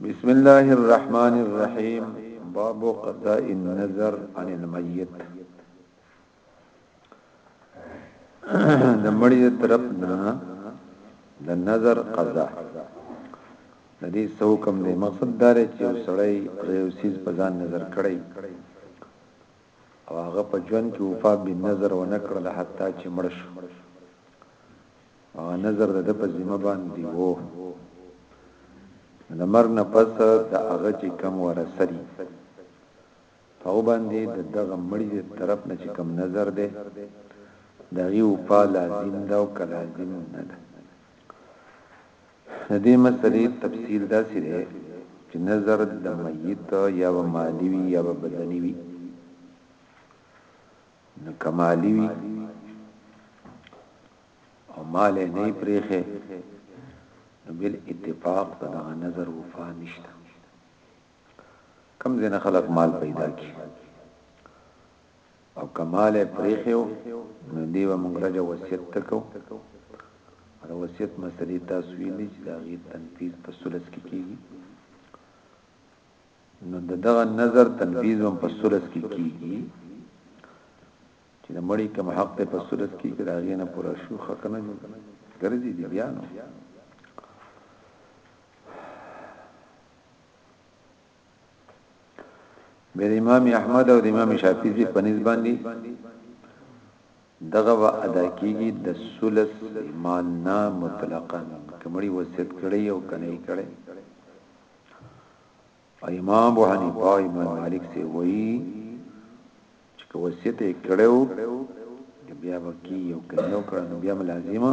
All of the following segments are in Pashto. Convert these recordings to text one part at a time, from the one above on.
بسم الله الرحمن الرحيم باب قضاء النظر عن الميت د مړي طرف نه د نظر قضا د دې څو کم دی مقصد دا دی چې سړی یو سیز په ځان نظر کړی او هغه په ژوند کې وفا بن نظر ونه کړله حتی چې مړ شو هغه نظر د په ذمه باندې وو د مرګ نه پس د هغه چې کم ورسري په باندې د دغه مړي د طرف نه چې کم نظر ده دغه وفا لازم ده او کلازم نه ده د دې مسئلې تفسیر داسې دی چې نذر د میت یا به مالي وي یا به بدني وي، نو که مالي وي او مال یې نه پرېښی نو بل اتفاق د دغه نظر وفا نشته کم ځنه خلق مال پیدا کی او که مال یې پرېښی و نو دی به موږ رجع وصیت ته کوو او د وصیت مسلې تاسو ویلي چې د هغې تنفیذ په ثلث کې کېږي نو د دغه نظر تنفیذ هم په ثلث کې کیږي چې د مړی کوم حق ته په ثلث کې کې راغی نه پوره شو حق نه جوړ ګرځي دی بیا نو به امام احمد او امام شافعي په نسبت باندې دغه و ادا کیږي د ثلث ایمان نه مطلقاً کمړي وصیت کړي او کني کړي امام ابو حنیفه او امام مالک سی وایي چې کو وصیت کړو بیا وکی یو کنيو کړه نو بیا لازمه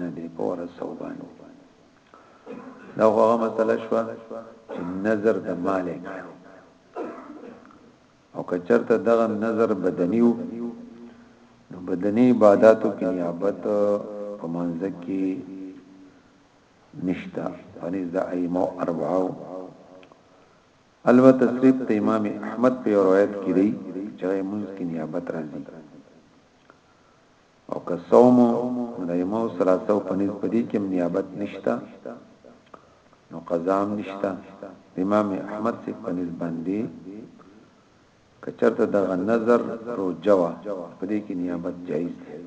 نه دی په ورسو باندې دا هغه مسله شو چې نظر د مال او کچرته دغه نظر بدنیو نو بدنی عبادتو کې نیابت په منځ کې نشتا پنځ د ائمه اربعو البته تصریف ته امام احمد په روایت کې دی چې موږ کې نیابت راځي او که صوم نو د یوم او ثلاثه په نس په دې کې هم نیابت نشته نو قضا هم نشته د امام احمد سي په نس باندې کچرته دغه نظر رو جوا په دې کې نیابت جایز دی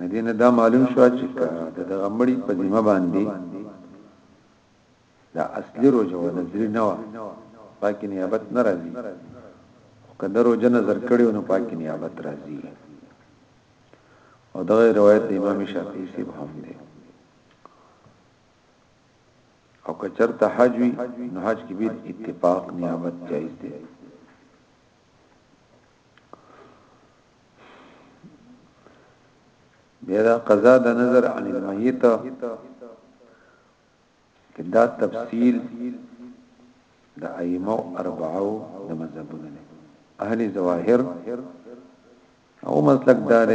ندینه دا معلوم شو چې دغه مړی په ذمہ باندې دا اصلي روزه و نظری نه و پاکي نیابت نه راځي او کله روزه نظر کړي نو پاکي نیابت راځي او دا روایت د امام شافعي سی هم دی او که چرته حج وي نو حج کې به اتفاق نیابت جایز دی بیا دا قضا د نظر عن المیت کې دا تفصیل د ائمه اربعو د مذهبونو نه اهل ظواهر او مسلک دار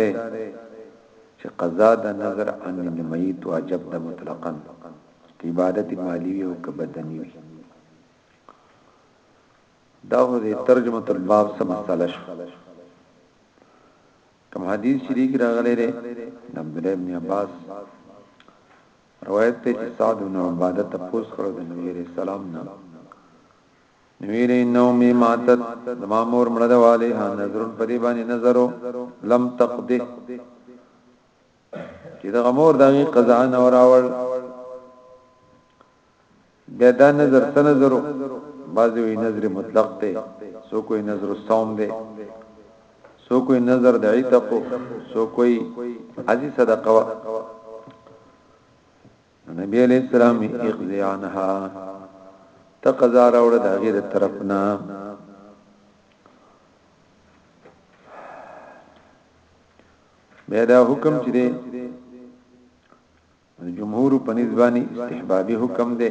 چې قضا د نظر عن المیت واجب د مطلقاً عبادت مالی او کبدنی وي دا د ترجمه الباب سم مسله شو کوم حدیث شریک راغلی دی عبد الله بن عباس روایت دی چې سعد بن عباده تپوس کړو د نبی علیہ السلام نه نبی علیہ نومی ماتت زما مور مړه ده والی ها نظرون په دې باندې نظرو لم تقده چې د غمور دغه قضا نه راول بیا دا نظر څه نظر و بعض وی نظر مطلق ته سو کوئی نظر الصوم ده سو کوئی نظر د عتق سو کوئی ازي صدقه وا نبی علیہ السلام اقضی عنها تقضا راوړ د غیر طرفنا بیا دا حکم چې د جمهور په نسبانه استحبابي حکم دی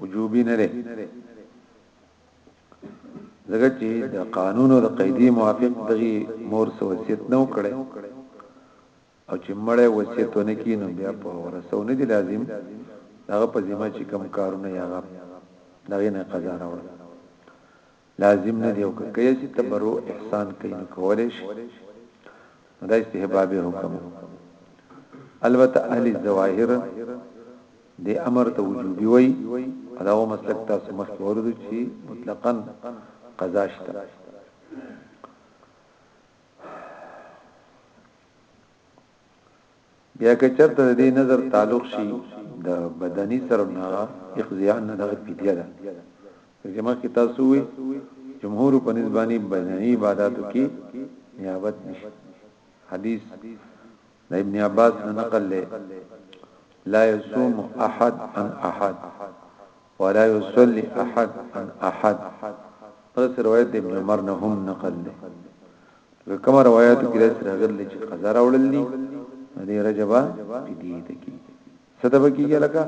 وجوبي نه دی ځکه چې د قانون او د قیدی موافق دغه مور سو وصیت نه وکړي او چې مړې وصیت نه کینو بیا په ورسو نه دی لازم هغه په ذمہ چې کم کارونه یې هغه دغه نه قضا راوړل لازم نه دی او که کيې چې تبرع احسان کوي نو کولای شي نو دا استحبابي حکم البته اهل الظواهر د امر ته وجوبي وای او دا و مسلک تاسو مخ کې ورته چې مطلقاً قضا شته بیا که چرته د دې نظر تعلق شي د بدني سره نه اخزیان نه دغه فدیه ده چې مخکې تاسو وي جمهور په نسبانی بدني عبادتو کې نیابت نشي حدیث د ابن عباس نه نقل له لا يصوم احد عن احد ولا يصلي احد عن احد دغسې روایت د ابن عمر نه هم نقل دی لکه کوم روایت کې داسې راغلي چې قضا راوړل دي دې رجبا دي ته کې څه د بکیږي لکه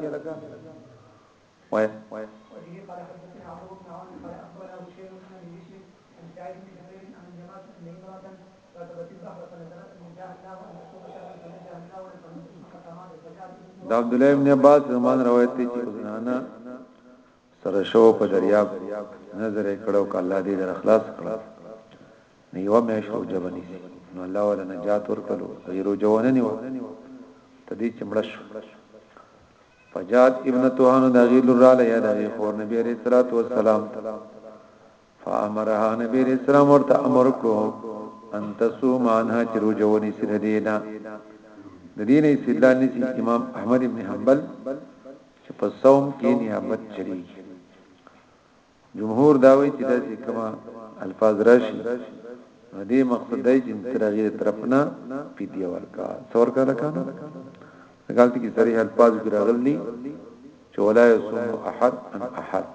وای د عبد الله ابن عباس زمان روایت دی چې زنانا سره شو په دریاب نظر یې کړو ک الله دې در اخلاص کړو نو یو مې شو جبني نو الله ولا نجات ورکړو غیرو جوانه نیو تدې چې مړ شو فجات ابن توهان د غیل را لیا د خور نبی عليه الصلاه والسلام فامرها نبی علیہ السلام ورته امر کو ان تصوم عنها چې روزه ونی سره دینا د دین استدلال نسی امام احمد ابن حنبل چې په صوم کې نیابت چلی جمهور داوی چې داسې کما الفاظ راشي دې مقصد دی چې ترغه طرفنا پیډیا ورکا څور کا لکانو غلطی کی صریح الفاظ کې راغلی چې ولا یصوم احد عن احد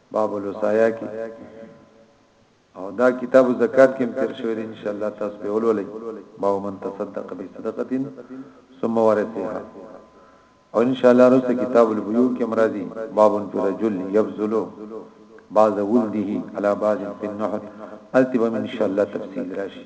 باب الوصایا کی او دا کتاب زکات کې تیر شوی دی ان شاء الله تاسو به ولولئ باو من تصدق بصدقه ثم ورثها او ان شاء الله رسته کتاب البیوع کې مرادي باب الرجل يبذل بعض ولده على بعض في النحل التبه ان شاء الله تفصيل راشي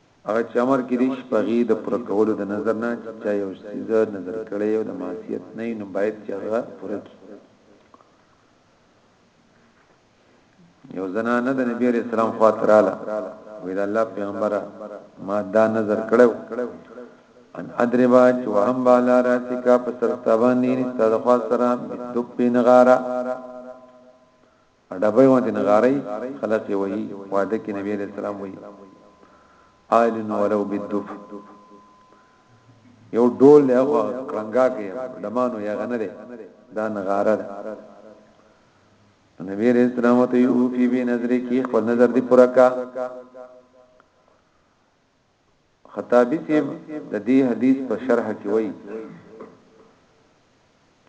هغه چې امر کېدی شي په هغه يې د پوره کولو د نذر نه، چې چا يو څيز نذر کړی او د معصيت نه وي نو بايد چې هغه پوره کړي. یو زنانه د نبی عليه السلام خوا ته رااله وی دا الله پیغمبره ما دا نظر کړو ان ادربا چې وهم بالا راسک په سرستابان نه ستاسو خوا سره دپ نغارا ډبی غوندې نغاری خلق یې وهي واده کې نبی علیہ السلام وایي آلن ولو بالدف یو ډول له هغه کلنګا کې دمانو یا غنه ده دا نغاره ده نبی علیہ السلام ته یو فی بی نظر کی خپل نظر دی پورا کا خطابی صیب د دې حدیث په شرح کې وایي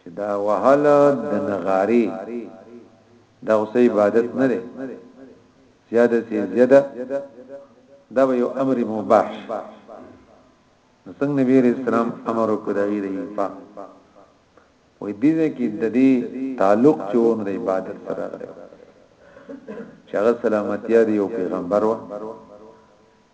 چې دا وهل د نغاری دا اوس عبادت نه دی زیاده سي زیاده دا یو امر مباح نو څنګه نبی رسول الله امر وکړ دی دی په وې دې کې د دې تعلق چون د عبادت سره غره چې هغه سلامتی دی او پیغمبر و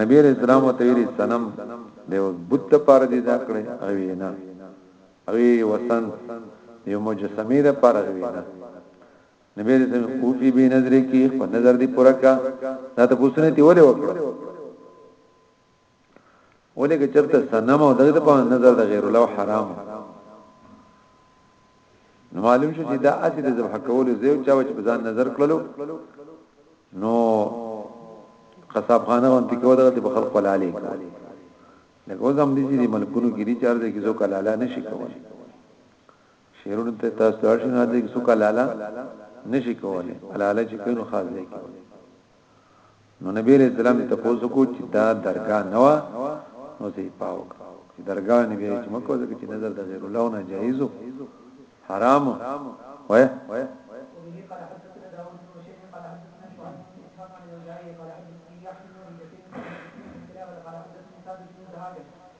نبی علیہ السلام ته ویری سنم دیو بت پر دې دا کړی او نه او وسن یو مجسمه ده پر غوی نه نبی علیہ السلام او فی بی نظر کی په نظر دی پورا کا دا ته پوښتنه تی وله وکړه ولې که چرته سنم او دغه په نظر د غیر الله حرام نو معلوم شو چې دا اته د ذبح کولو زیو چا چې په ځان نظر کړلو نو قصاب خانه باندې کوو دغه په خلق ولا علی کوو لکه اوس هم دي چې ملکونو کې دي چار دي کې څوک لالا نشي کولای شیرونه ته تاسو ته شنو دي کې څوک لالا نشي کولای لالا چې کینو خاص دی نو نبی علیہ السلام ته پوسو کو چې دا درگاه نه وا نو سي پاوک چې درگاه نبی چې مکو ځکه چې نظر د غیر الله نه جایز حرام وای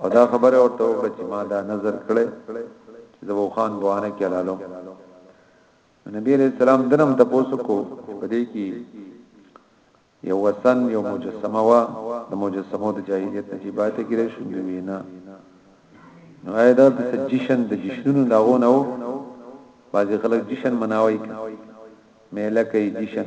او دا خبره ورته وکړه چې ما دا نظر کړی چې د وخان بوانه کې لالو نبی علیہ السلام دنم تاسو کو پدې کې یو وسن یو مجسمه وا د مجسمو د جاهلیت نجیبات کې راشي وینا نو ایدا د جشن د جشنونو داغو نه وو بعضی خلک جشن مناوي میله کوي جشن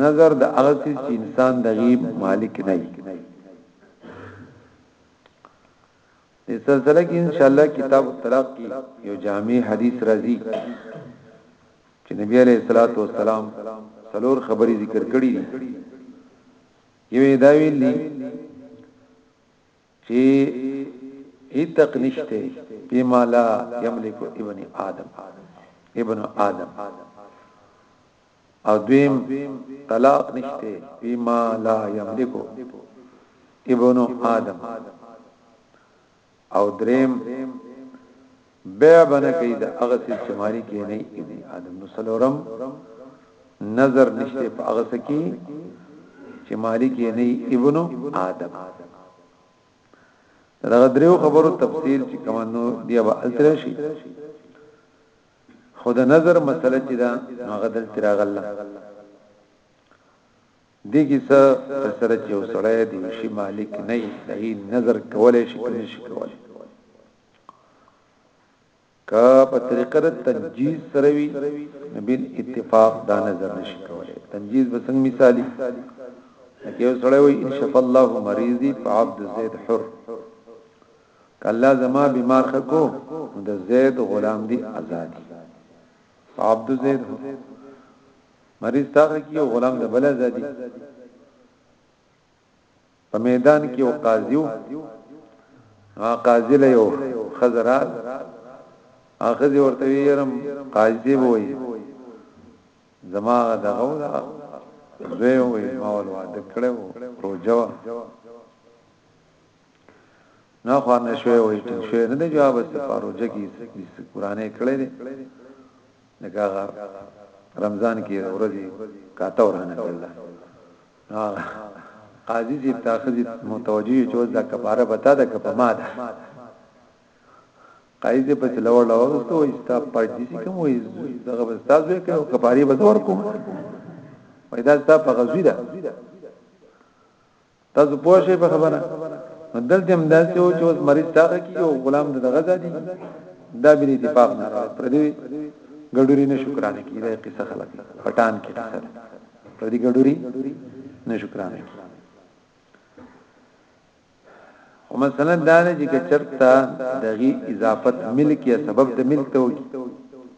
نظر د هغه څه چې انسان د غیب مالک نه وي دې سلسله کې ان شاء الله کتاب الطلاق کې یو جامع حدیث راځي چې نبی عليه الصلاه والسلام څلور خبرې ذکر کړې دي یو دا ویلي چې هیتق نشته بما لا یملک ابن آدم ابن آدم او دویم طلاق نشته بما لا یملکو ابن آدم او دریم بیا بنه کوي د هغه څه چې مالک یې نه ابن آدم نو سلورم نظر نشته په هغه څه کې چې مالک یې نه ابن آدم دا دریو خبرو تفصیل چې کومه نو دی به الترشي خو د نظر مسله چې دا هغه دلته راغله دګی څه سره چې وسړی دی شي مالک نه دی نظر کولای شي کوم شي کولای کا په طریقه د تنجیز سره وی نبیل اتفاق دا نظر نشي کولای تنجیز به څنګه مثالی لکه وسړی وی ان شاء الله مریضی په عبد زید حر که الله زما بیمار ښه کو نو د زید غلام دی ازادی عبد زید هو مریض تاخه کیو غلام د بل ازادی په میدان کې او قاضیو ها قاضی له یو خزرات اخذ ورته یرم قاضی وای زما دغه ولا زوی وای ما ولوا د کړو روجوا نه خو نه شوي وي ټي شوي نه دی جواب ته پروژه کې قرانه کړې دي لکه رمضان کې ورځي کاته ورانه کړل ها قاضي چې تاخذ متوجي چې اوس دا کفاره بتا ده کپه ما ده قاضي دې په لور لور وستو ایستا پر دې کوم وي دغه استاد وي کوم کفاره به ور کوم وای دا ستا په غزوی ده تاسو پوه شئ په خبره نو دلته هم داسې و چې اوس مریض تاغه کی او غلام د دغه ځادی دا بل اتفاق نه پر دې ګډوري نه شکرانه کی دا قصه خلک پټان کې قصه پر دې ګډوري نه شکرانه کی او مثلا دا نه چې چرتا دغه اضافت ملک یا سبب د ملک ته وي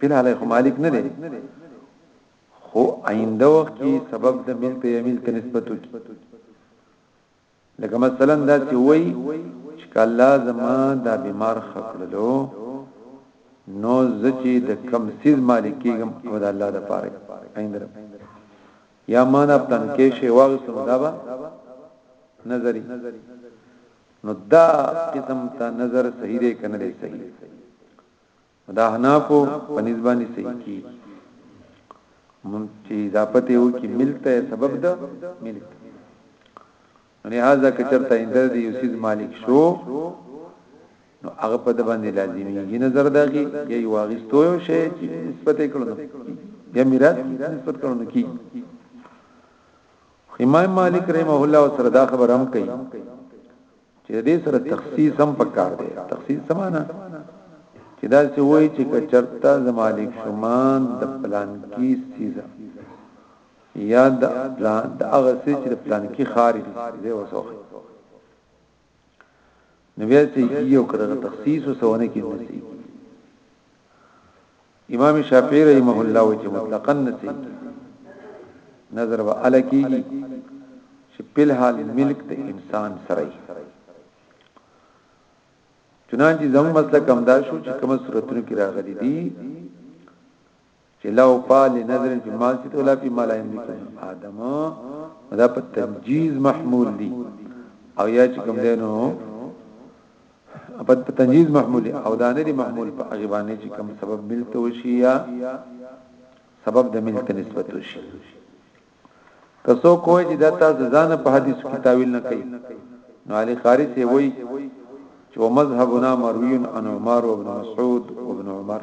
په حاله خو مالک نه دی خو آینده وخت کې سبب د مل په یمل ته نسبت وکړي لکه مثلا دا چې وای چې کله زما دا بیمار خکړلو نو زچې د کم سیز مالک کېږم او د الله د پاره آینده یا ما نه پلان کې شی واغسم دا به نظری نو دا قسم ته نظر صحیح دی کنه صحیح دا احنافو په نسبانه صحیح کی مونږ چې اضافه ته یو کې ملک ته سبب ده ملک لہذا کچرته اندر دی یوسیز مالک شو نو هغه په د باندې لازمي یی نظر داږي یا یو اغستو یو شی چې نسبت کړو یا میراث نسبت کړو کی امام مالک رحمه الله سره دا خبر هم کوي چې دې سره تخصیص هم پکار دی تخصیص سمانا چې دا څه وای چې کچرتا زمالک شومان د پلان کې سیزه یا د پلان د هغه څه چې پلان کې خارج دی وسوخه نو بیا چې یو کړه تخصیص وسونه کې نسی امام شافعی رحمه الله وی چې مطلقاً نسی نظر و علا کیږي چې په حال ملک د انسان سره چنانچه زم مسله کم دا شو چې کوم صورتونو کې راغلي دي چې لو پال نظر په مال چې تولا په مال یملک ادم دا په تنجیز محمول دي او یا چې کوم دینو ابد په تنجیز محمول او دا نه دی محمول په هغه باندې چې کوم سبب ملته وشي یا سبب د ملته نسبت وشي کسو کوی چې دا تاسو ځان په حدیث کې تاویل نه کوي نو علی قاری سی وای چې مذهبنا مروی عن عمر وابن مسعود وابن عمر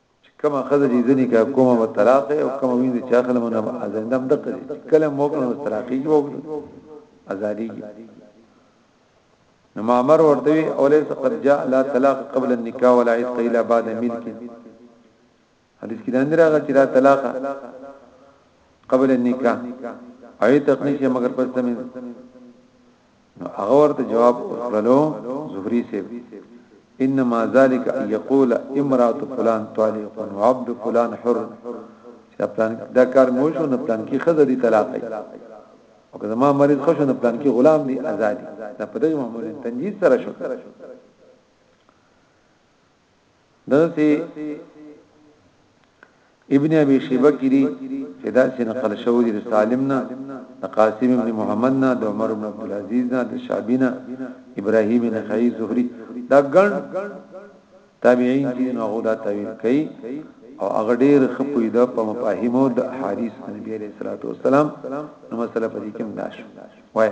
چې کومه خزه چې زنی کا کومه به طلاق او کومه وینځ چې اخله مونږه ازنده هم دقه کله مو کړو طلاقي کې وګړو ازادي کې نو مامر ورته اولیس قد جاء لا طلاق قبل النکاح ولا عتق الا بعد ملک حدیث کې دندې راغی چې لا طلاق قبل النکاح عتق نشي مگر پس تمن نو هغه ورته جواب ورکړلو زهري سي انما ذلك ان يقول امراه فلان طالق وعبد فلان حر چې پلان دا کار مو شو نه پلان کې خزه دي طلاق ای او که زما مریض خو شو نه پلان کې غلام دي آزادي دا په دغه معمول تنجیز سره شو دغه ابن ابي شيبه کې دي چې دا چې نقل شوی دی سالم نه قاسم ابن محمد نه د عمر بن عبد العزيز نه د شعبي نه ابراهيم بن خي زهري دا ګڼ تابعین چې نو غوډه تعویل کوي او هغه ډیر خپوی د په مفاهیمو د حدیث نبی عليه الصلاه والسلام نو مسله پدې کې مداش وای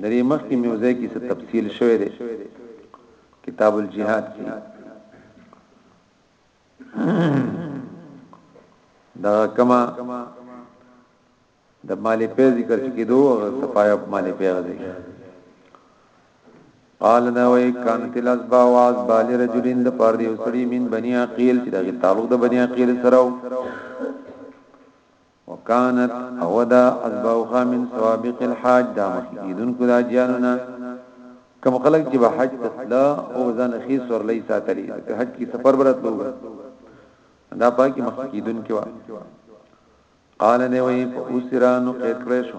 د دې مخکې میوزه کې څه تفصیل شوی دی کتاب الجهاد کې دا کما د مالې په ذکر کې دوه صفایب مالې په غزي قال نوې کانت الاسبا واز بال رجلین د پر دی وسړي من بنی عقیل چې دغه تعلق د بنی عقیل سره وکانت او دا اسباوخا من سوابق الحاج دا مخکیدون کو دا جانونا کم خلق چې به حج تسلا او ځان خي سور لې ساتلی په حج کې سفر برت لوګ دا پاکي مخکیدون کې وا قال نه وی په اسرانو قید کړې شو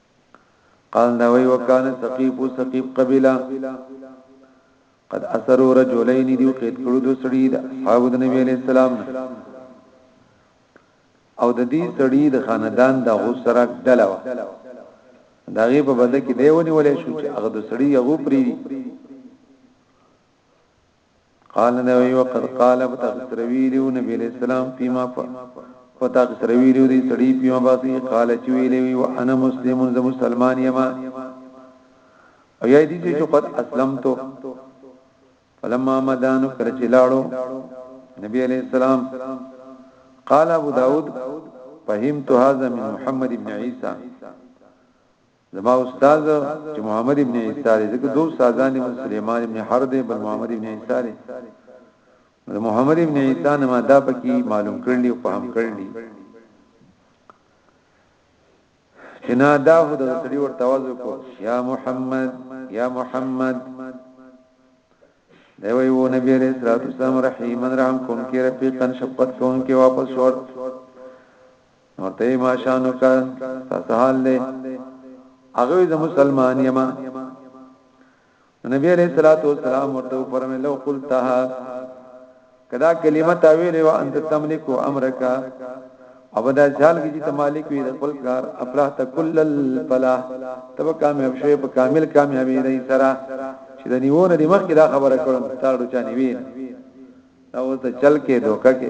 قال داوی وکانه ثقيف ثقيف قبيله قد اثروا رجلين ديو قید کړو دو سړي د اصحاب د نبی عليه السلام او د دې سړي د خاندان د غسرک دلوا داغه په بدل کې دیونی ولې شو چې هغه د سړي هغه پری قال دا وی وقد قال بتغسرویلو نبی علیہ السلام فيما فتغسرویلو دی سړی فيما باسی قال چې ویلې وی وانا مسلم ز مسلمان یما او یای دي چې قد اسلمتو فلما مدانو کله چې لاړو نبی علیہ السلام قال ابو داود فهمت هذا من محمد ابن عيسى زما استاد چې محمد ابن عیسی دی ځکه دوه استادان دي سليمان ابن حرب دی بل محمد ابن عیسی دی د محمد ابن عیسی نه ما دا پکې معلوم کړلی او فهم کړلی چې نه دا هو د سړي ور توازو کو یا محمد یا محمد دی وی و نبی علیہ الصلوۃ والسلام رحیمن رحم کوم کې رفیقن شفقت کوم کې واپس شور ورته ما شانو کا تاسو حال دې هغه د مسلمان یما نبی علیہ الصلوۃ والسلام ورته فرمایي لو قلتها کدا کلمه تا ویلې و انت تملک امرک ابدا جال کی چې مالک وي د خپل کار افلاح تکل الفلاح تب کامیاب شوی په کامل کامیابی دی سره چې د نیوونه د مخ کې دا خبره کړم تاړو چا نیوین دا اوس ته چل کې دوکه کې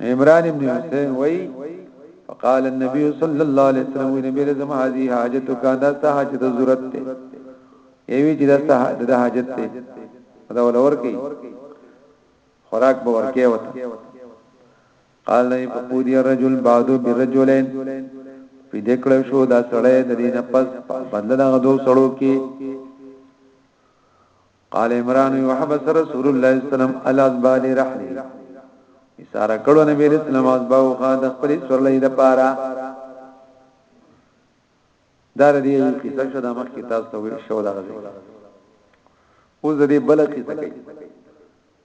عمران ابن حسین وای فقال النبي صلى الله عليه وسلم نبی رزم هذه حاجتك دا ستا حاجت ضرورت ته یوی چې دا ستا د حاجت ته دا ولور کوي خوراک به ورکه وته قال لي فقودي الرجل بعد برجلين په دې کړه شو دا سړی د دې نه پس بدل دغه دوه سړو کې قال عمران وحبس رسول الله صلی الله علیه وسلم الازبال رحلی اشاره کړو نبی رسول الله ازباو خا د خپل سرلې د پاره دار دی یو کیسه شو د مخ کې تاسو ته ویل شو دا غزي او زری بل کیسه کوي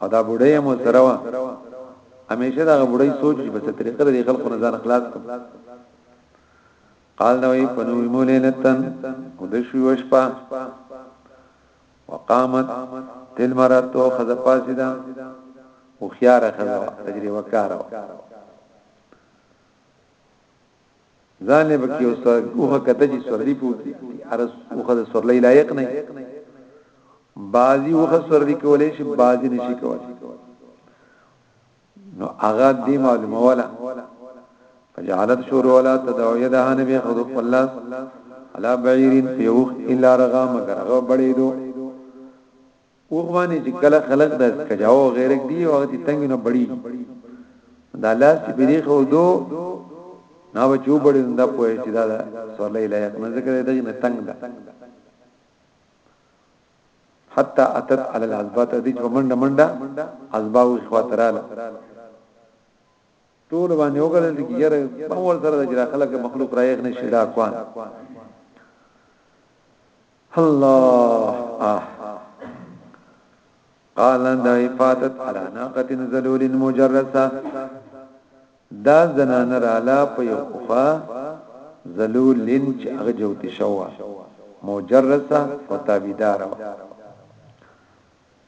او دا بډای مو سره وا همیشه دا بډای سوچ په څه طریقه د خلکو نه ځان خلاص کړ قال نوې پنو مولینتن او د شوي وشپا وقامت تل مرات او خزه پاسیدا او خيار خزه تجربه کارو ځان یې پکې اوس اوخه کته چې سورلی پوتی ارس اوخه د سورلی لایق نه بازي اوخه سورلی کولې شي بازي نشي کولې نو هغه دې معلومه ولا فجعلت شور ولا تدعو يدها نبي خذ الله على بعير فيوخ الا رغا مگر هغه بړې دوه اوخ باندې چې کله خلق د کجاو غیرک دی او هغه تنګ نه بړي دا لاس چې بری خو دو نا بچو بړي دا پوهه چې دا سولې لایق نه ذکر دی نه تنگ ده حتا اتت علی الاسبات دې چې منډه منډه اسباو اخواتراله ټول باندې وګړل چې یره په ور سره د خلک مخلوق رايغ نه شي ډاکوان الله اه قال ان فاتت على ناقه ذلول مجرسه دا زنان رالا په یو کوفه ذلول لن چې هغه جوتی شوا مجرسه او تابعدار و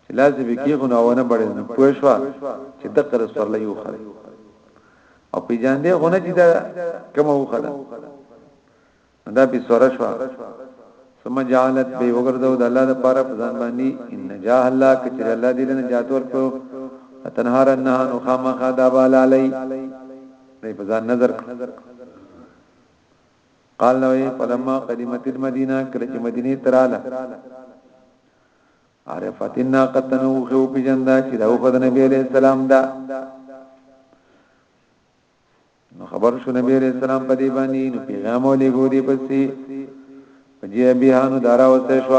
چې لازم کې خو نه ونه بړې نه پوښوا چې د قر سره لایو خره او په جان دې غونه چې دا کومه وخره دا به سوره شو ثم جعلت به وګرځو د الله لپاره په ځان باندې ان جاه الله کچره الله دې له جات ورکو تنهار نه نو خامخا دا بال علی دې په ځان نظر قال نو فلما قدمت المدینه کله چې مدینه تراله عرفتنا قتنو خو په جندا چې دا وفد نبی علیہ السلام دا نو خبر شو نبی عليه السلام په دې باندې نو پیغام ولې ګوري پسې جی بیا نو دارا وسه شو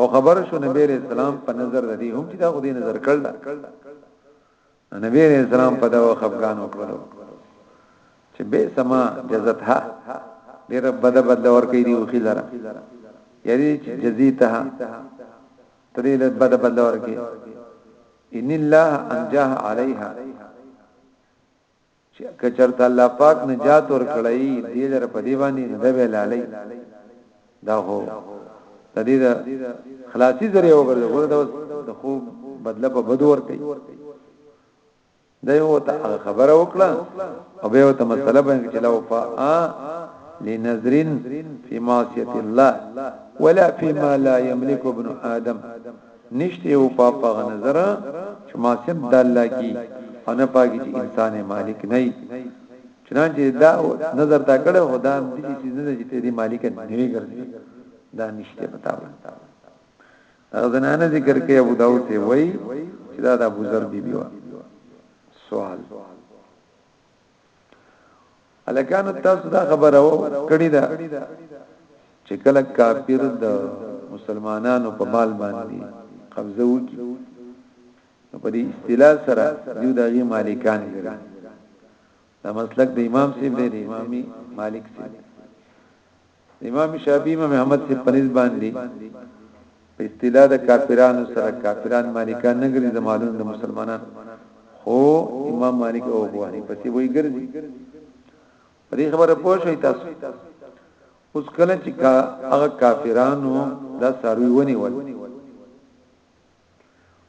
او خبر شو نبی عليه السلام په نظر د دې هم چې دا خو دې نظر کړل نبی عليه السلام په دا خفقان وکړو چې به سما جزت ها ډېر بد بد ور کوي دی خو خلره یعنی جزیتها ترې له بده بدل ورکي ان الله انجاه عليها چې کچرته الله پاک نجات ور کړی دې لر په دی باندې نه دی لالي دا هو د دې د خلاصي ذریعہ وګرځي ګور د خو بدله په بدو ور کوي دا یو ته هغه خبره وکړه او به یو ته مسله باندې چې لو فا لنظر فی معصیت الله ولا فيما لا يملك ابن آدم نشته یو په په نظر چې معصیت د الله کی او نه پاږي چې انسان مالک نه وي چنانچه دا نظر تا کړه خدا دې چې نه دې چې دې مالک نه وي ګرځي دا نشته پتا ولا هغه زنانه ذکر کوي ابو داود ته وای چې دا د ابو ذر بیبي و سوال الکان تاسو دا خبره و کړی دا چې کله کافر د مسلمانانو په مال باندې قبضه وکړي نو په دې اصطلاح سره یو دغه مالکان ګرځي دا مسلک د امام سیب دی امامي مالک سیب امام شافعي امام احمد سے پنځ باندې په اصطلاح د کافرانو سره کافران مالکان نه ګرځي د معلوم د مسلمانان خو امام مالک او ابو حنیفه سی وای ګرځي په دې خبره پوه شئ تاسو اوس کله چې هغه کافرانو دا ساروی ونی ول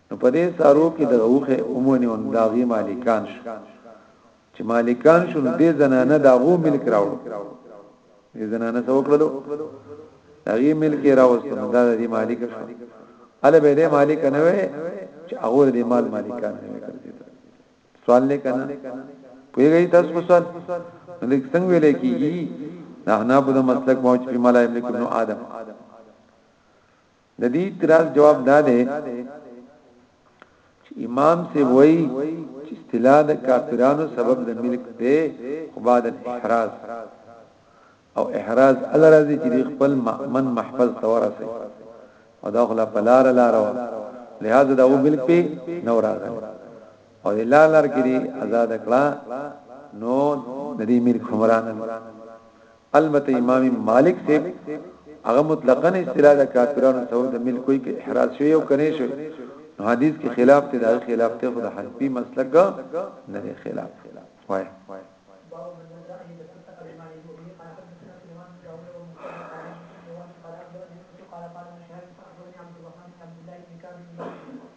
نو په دې سارو کې د غوخه اومنه او داغي مالکان شو چې مالکان شو دې زنانه دا غو ملک راوړو دې زنانه څو کړلو داغي ملک راوستل دا دې مالک شو اله به دې مالک نه وي چې هغه دې مال مالکان نه کړی سوال نه کنه پیږی تاسو په سوال لیک څنګه ویل کیږي نه نه په مسلک موج په ملای ملک ابن ادم د دې اعتراض جواب دا دی چې امام سی وای چې اصطلاح د کافرانو سبب د ملک دی خو بعد الاحراز او احراز ال راځي چې خپل من محفظ تورسه او دا خلا پلار لار و لہذا دا و ملک په نو راغلی او لار لار کې آزاد کړه نو د دې ملک حمران البته امام مالک صاحب هغه مطلقاً اصطلاح د کافرانو ته د ملکوي کې احراز شوی او کني شوی نو حدیث کې خلاف ته د خلاف ته خود حنفي مسلک نه دی خلاف وای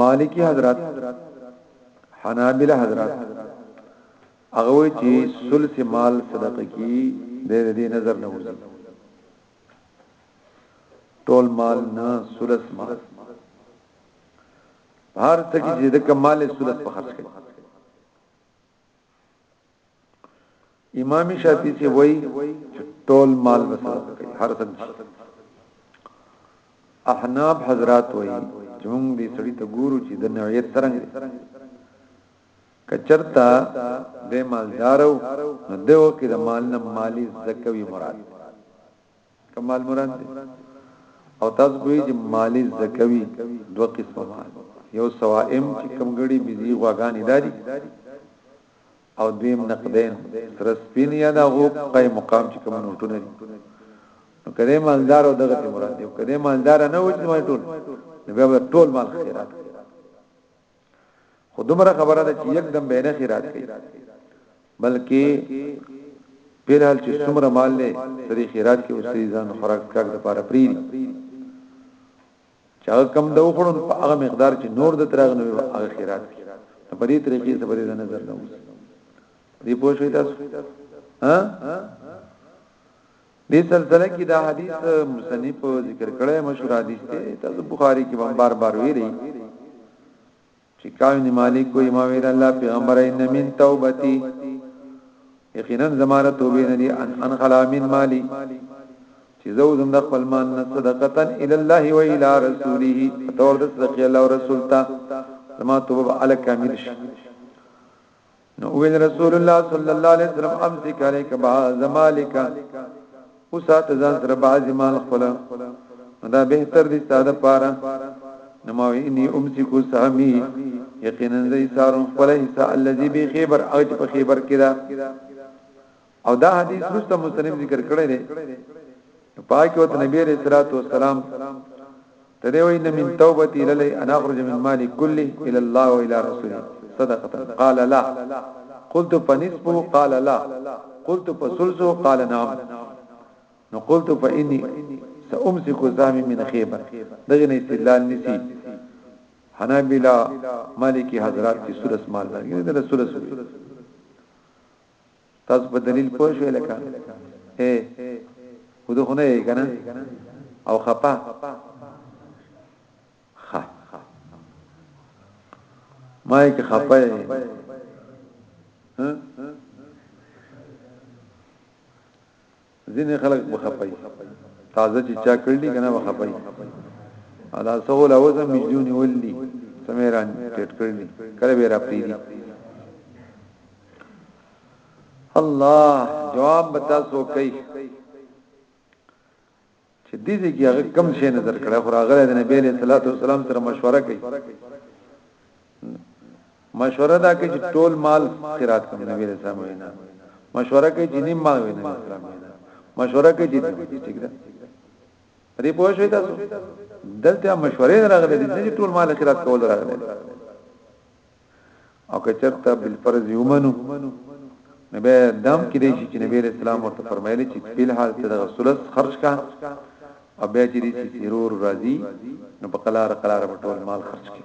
مالکی حضرات حنابلہ حضرات هغه وی چې ثلث مال صدقه کی د دې نظر نه وځي ټول مال نه ثلث مال هر څه کې چې د کمال ثلث په خرج کړي امام شافعي چې وای ټول مال وسره کوي هر څه احناب حضرات وای چې موږ دې سړی ته ګورو چې د نوعیت څنګه کچرتا د مالدارو نو دغه کې د مال نه مالی زکوي مراد کمال مراد دی او تاسو به چې مال زکوي دوه قسمه مال یو سوائم چې کمګړي بيزي غواګانې داري او دویم نقدین رسپین یا دا غو قای مقام چې کوم نوټونه دي نو کله مالدار او دغه مراد دی کله مالدار نه وځي ما ټول نو بیا ټول مال خیرات خو دومره خبره ده چې یک دم به نه خیرات کوي بلکې پیرال چې څومره مال له سری خیرات کې اوسې ځان خوراک کړ د پاره پری چا کم د وخړون په هغه مقدار چې نور د تراغ نه هغه خیرات کوي په دې طریقې څه بری نظر نه وځي دې پوه شئ تاسو ها دې سلسله کې دا حدیث مصنف ذکر کړی مشهور حدیث دی تاسو بخاری کې هم بار بار ویلي چې کاوی نه مالک کو امام ویل الله پیغمبر ان من توبتی یقینا زماره توبه نه دي ان ان خلا من مالی چې زو زم د خپل مان صدقتا ال الله و الى رسوله تور د صدقه الله او رسول ته زما توبه علی کامل شي نو ویل رسول الله صلی الله علیه وسلم امسک علیک بعض مالک وسات ځان سره بعض مال خپل دا بهتر دي ساده پاره نماوی انی امسک سامی یقینا زی سارون خپل حصہ الذی بی خیبر او په خیبر کې دا او دا حدیث وروسته مصنف ذکر کړی دی پاک او نبی علیہ الصلوۃ والسلام تدې وای نه من توبتی للی انا اخرج من مالی کلی الی الله و الی رسوله صدقه قال لا قلت فنصفه قال لا قلت فثلثه قال نعم نو قلت فإني سأمسك زامي من خيبر دغه نه استدلال نسی حنابلہ مالکی حضرات کی سورس مال دا دغه سورس تاسو په دلیل پوه شئ لکه اے خود خو نه یې کنه او خپه خ ما یې خپه ها ځینې خلک په خپای تازه چې چا کړلی کنه په خپای ادا سهول اوس هم مليون ولدي سمیران ټټ کړلی کله به را پیری الله جواب بتا سو کوي چې دې دې کې هغه کم شي نظر کړه خو راغله د نبی له صلوات و سلام سره مشوره کوي مشوره دا کوي چې ټول مال قرات کوم نبی له سلام وینا مشوره کوي چې نیم مال وینا اسلام وینا مشوره کوي چې ټیک ده دې پوه شئ تاسو دلته مشورې راغلي دي چې ټول مال خیرات کول راغلي او که چرته بل فرض یې ومنو نو به دام کې دی چې نبی رسول الله ورته فرمایلی چې په حال ته د رسولت خرج کا او بیا چې دې سرور راځي نو په قلار قلار په ټول مال خرج کړي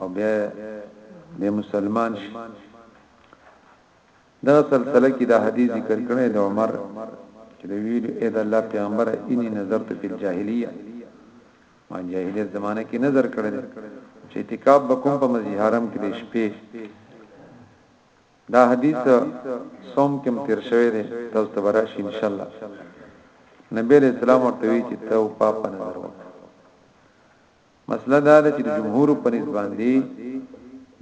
او بیا به مسلمان شي دا سلسله کې دا حدیث ذکر کړی د عمر چې د ویل اې د الله پیغمبر اني نظر ته په جاهلیه ما جاهلیت زمانه کې نظر کړل چې اعتکاف بکوم په مسجد حرم کې د شپې دا حدیث سوم کې تیر شوی دی تاسو ته براشي ان شاء الله نبی رسول الله ورته وی چې ته پاپ نظر وکړه مسله دا ده چې د جمهور په نسبت باندې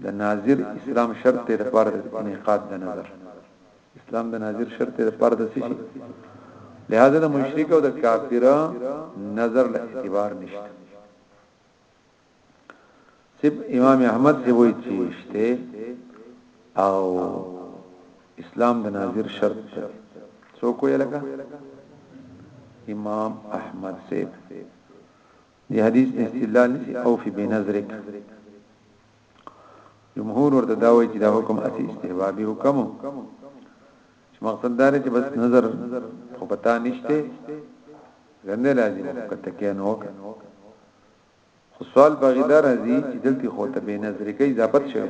د ناظر اسلام شرط ته د پاره د انعقاد د نظر اسلام د ناظر شرط ته د پاره د سشي لہذا د مشرک او د کافر نظر له اعتبار نشته سب امام احمد سی وای چې شته او اسلام د ناظر شرط ده څوک یې لګا امام احمد سیب دی حدیث په استدلال او فی بنظرک جمهور ورته دا وایي چې دا حکم اسی استحبابي حکم چې مقصد دا چې بس نظر خو پتا نشته ګنده لازم کته کې نو خو سوال باغی دا راځي چې دلته خو ته به نظر کې اضافت شوی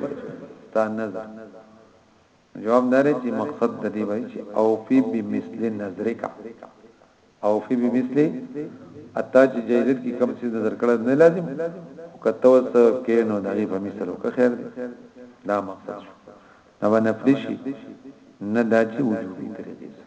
تا نظر نو جواب دا دی چې مقصد د دې وای چې اوفی بمثل نذرک اوفی بمثل اتا چې جایزت کې کم څه نظر کړه نه لازم او کته وس کې نو دغه په مثل او که خیر دی دا مقصد شو نو نفلی شي نه دا چې وجوبي طریقې سره